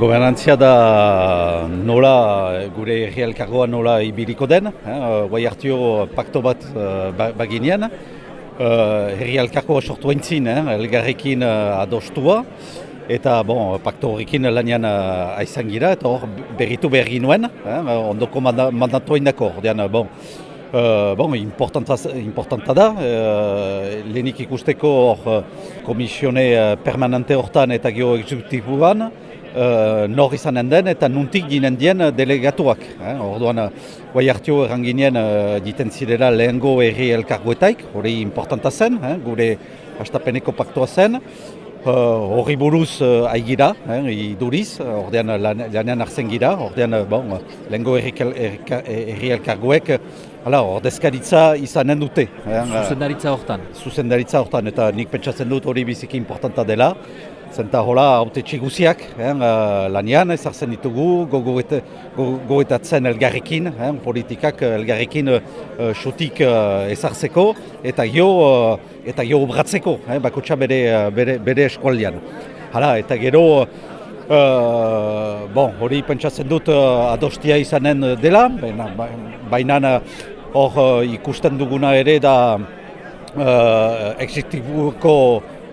Gobernantzia da nola, gure herri nola ibiliko den, eh? guai hartio pakto bat uh, baginean. Uh, herri elkargoa sortu entzin, eh? elgarrekin uh, adostua. Eta bon, pakto horrekin lanian uh, aizan gira, eta hor berritu behar ginuen, eh? ondoko mandatu indako. Bon, Uh, bon, importanta, importanta da, uh, lehenik ikusteko hor komisione permanente hortan eta geoexekutibuan, uh, nor izanen den eta nuntik ginen dien delegatuak. Eh? Orduan, guai hartio erranginien uh, diten zirela lehengo erri elkargoetaik, hori importanta zen, eh? gure hastapeneko paktua zen. Horri uh, buruz uh, aigira, eh, iduriz, ordean lanean arzen gira, ordean bon, lehengo erri elkargoek, hala, ordezkaritza izanen dute. Eh, zuzendaritza hortan. Zuzendaritza hortan, eta nik pentsatzen dut hori biziki importanta dela. Zenta hola haute txiguziak, eh, lanian ezartzen ditugu, gogoetatzen elgarrekin, eh, politikak elgarrekin xutik uh, uh, ezartzeko, eta jo, uh, eta jo obratzeko, eh, bakotxa bere, bere, bere eskualdean. Hala, eta gero, uh, bon, hori pentsatzen dut uh, adostia izanen dela, baina hor uh, ikusten duguna ere da uh, exektibuko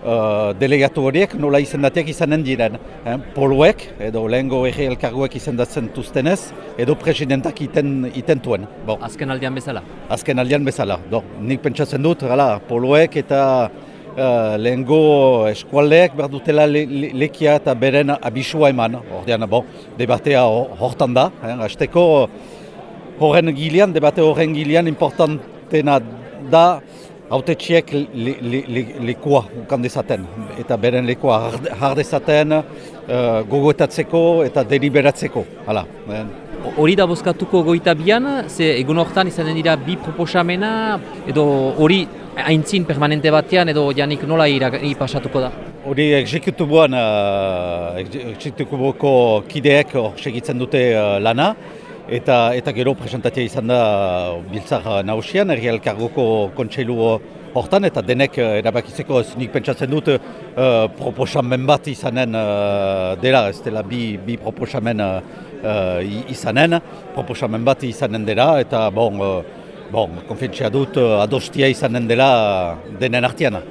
uh, delegatu horiek nola izendatiak izanen diren. Eh? Poluek, edo lehengo egi elkarguek izendatzen tuztenez, edo presidentak iten, iten tuen. Bon. Azken aldean bezala? Azken aldean bezala. Do, nik pentsatzen dut, gala, poluek eta uh, lehengo eskualdeek behar dutela le, le, lekia eta beren abisua eman. Ordean, bon, debatea hortan da. Eh? Azteko, horren gilean, debate horren gilean importantena da, Autetxiek lekoa ukan dezaten, eta beren lekoa har dezaten uh, gogoetatzeko eta deliberatzeko. Hala. Hori da bozkatuko goita bian, ze egun hortan izanen dira bi proposamena, edo hori haintzin permanente batean, edo janik nola iragi pasatuko da? Hori exekutubuan, uh, exekutubuko kideek hor segitzen dute uh, lana, eta eta gero presentatia izan da biltzar nagusian, erri elkargoko kontseilu hortan, eta denek eh, erabakitzeko ez nik pentsatzen dut uh, proposamen bat izanen uh, dela, ez dela bi, bi proposamen uh, izanen, proposamen bat izanen dela, eta bon, uh, bon konfientzia dut uh, adostia izanen dela denen artiana.